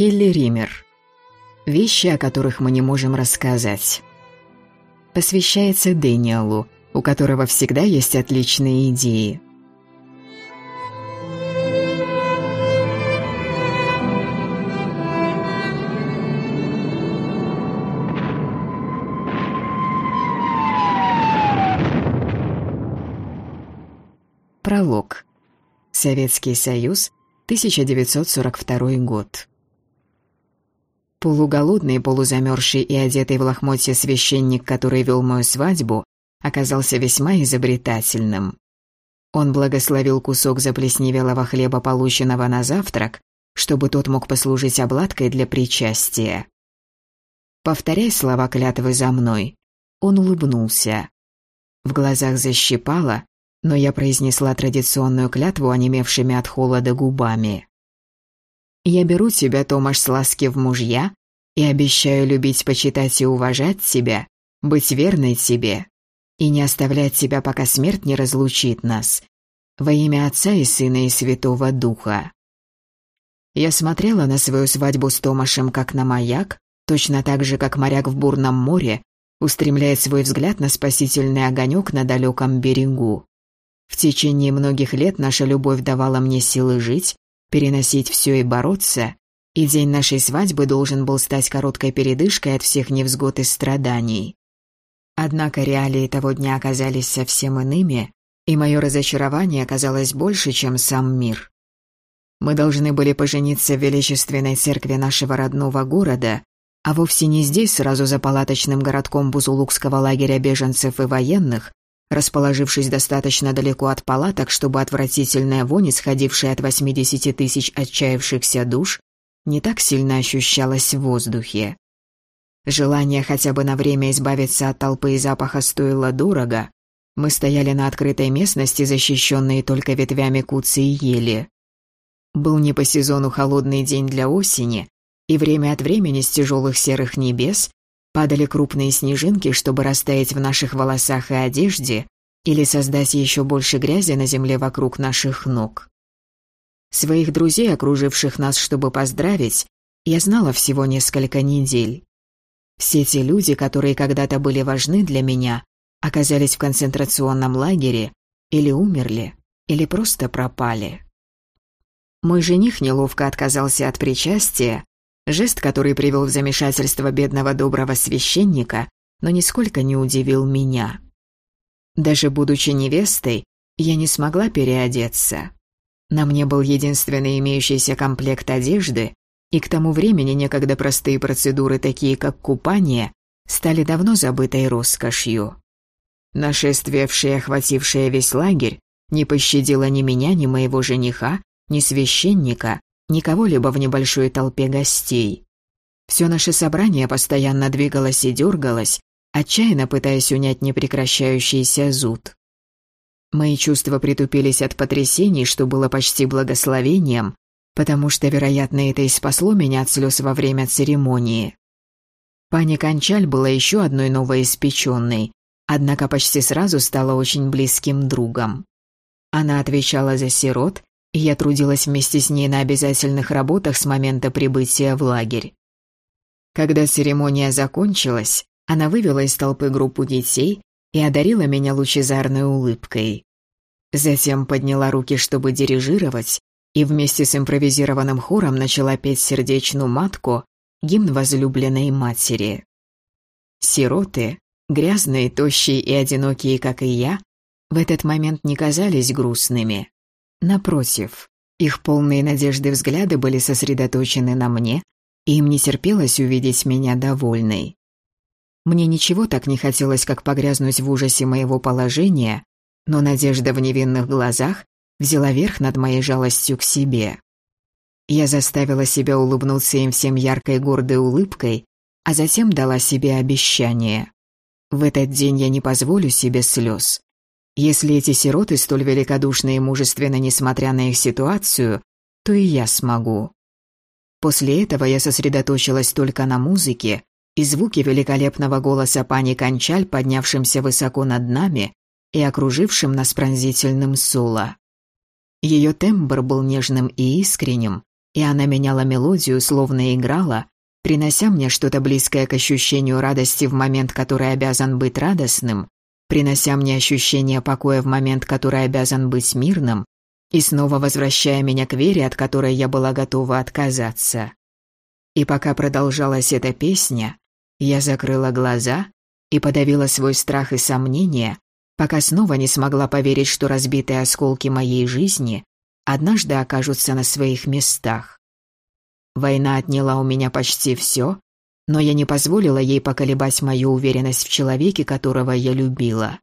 Келли Ример. Вещи, о которых мы не можем рассказать. Посвящается Дэниелу, у которого всегда есть отличные идеи. Пролог. Советский Союз, 1942 год. Полуголодный, полузамерзший и одетый в лохмотье священник, который вел мою свадьбу, оказался весьма изобретательным. Он благословил кусок заплесневелого хлеба, полученного на завтрак, чтобы тот мог послужить обладкой для причастия. Повторяй слова клятвы за мной. Он улыбнулся. В глазах защипало, но я произнесла традиционную клятву, онемевшими от холода губами. Я беру тебя, Томаш, с ласки в мужья и обещаю любить, почитать и уважать тебя, быть верной тебе и не оставлять тебя, пока смерть не разлучит нас. Во имя Отца и Сына и Святого Духа. Я смотрела на свою свадьбу с Томашем как на маяк, точно так же, как моряк в бурном море устремляет свой взгляд на спасительный огонек на далеком берегу. В течение многих лет наша любовь давала мне силы жить, переносить все и бороться, и день нашей свадьбы должен был стать короткой передышкой от всех невзгод и страданий. Однако реалии того дня оказались совсем иными, и мое разочарование оказалось больше, чем сам мир. Мы должны были пожениться в величественной церкви нашего родного города, а вовсе не здесь, сразу за палаточным городком Бузулукского лагеря беженцев и военных, расположившись достаточно далеко от палаток, чтобы отвратительная вонь, исходившая от 80 тысяч отчаявшихся душ, не так сильно ощущалась в воздухе. Желание хотя бы на время избавиться от толпы и запаха стоило дорого. Мы стояли на открытой местности, защищенной только ветвями куцы и ели. Был не по сезону холодный день для осени, и время от времени с тяжелых серых небес Падали крупные снежинки, чтобы растаять в наших волосах и одежде или создать еще больше грязи на земле вокруг наших ног. Своих друзей, окруживших нас, чтобы поздравить, я знала всего несколько недель. Все те люди, которые когда-то были важны для меня, оказались в концентрационном лагере или умерли, или просто пропали. Мой жених неловко отказался от причастия, Жест, который привел в замешательство бедного доброго священника, но нисколько не удивил меня. Даже будучи невестой, я не смогла переодеться. На мне был единственный имеющийся комплект одежды, и к тому времени некогда простые процедуры, такие как купание, стали давно забытой роскошью. Нашествие, охватившее весь лагерь, не пощадило ни меня, ни моего жениха, ни священника, никого-либо в небольшой толпе гостей. Все наше собрание постоянно двигалось и дергалось, отчаянно пытаясь унять непрекращающийся зуд. Мои чувства притупились от потрясений, что было почти благословением, потому что, вероятно, это и спасло меня от слез во время церемонии. Пани Кончаль была еще одной новоиспеченной, однако почти сразу стала очень близким другом. Она отвечала за сирот я трудилась вместе с ней на обязательных работах с момента прибытия в лагерь. Когда церемония закончилась, она вывела из толпы группу детей и одарила меня лучезарной улыбкой. Затем подняла руки, чтобы дирижировать, и вместе с импровизированным хором начала петь сердечную матку, гимн возлюбленной матери. Сироты, грязные, тощие и одинокие, как и я, в этот момент не казались грустными. Напротив, их полные надежды взгляды были сосредоточены на мне, и им не терпелось увидеть меня довольной. Мне ничего так не хотелось, как погрязнуть в ужасе моего положения, но надежда в невинных глазах взяла верх над моей жалостью к себе. Я заставила себя улыбнуться им всем яркой гордой улыбкой, а затем дала себе обещание. В этот день я не позволю себе слез. Если эти сироты столь великодушны и мужественны, несмотря на их ситуацию, то и я смогу. После этого я сосредоточилась только на музыке и звуке великолепного голоса пани Кончаль, поднявшимся высоко над нами и окружившим нас пронзительным соло. Ее тембр был нежным и искренним, И она меняла мелодию, словно играла, принося мне что-то близкое к ощущению радости в момент, который обязан быть радостным, принося мне ощущение покоя в момент, который обязан быть мирным, и снова возвращая меня к вере, от которой я была готова отказаться. И пока продолжалась эта песня, я закрыла глаза и подавила свой страх и сомнения, пока снова не смогла поверить, что разбитые осколки моей жизни однажды окажутся на своих местах. Война отняла у меня почти все, но я не позволила ей поколебать мою уверенность в человеке, которого я любила.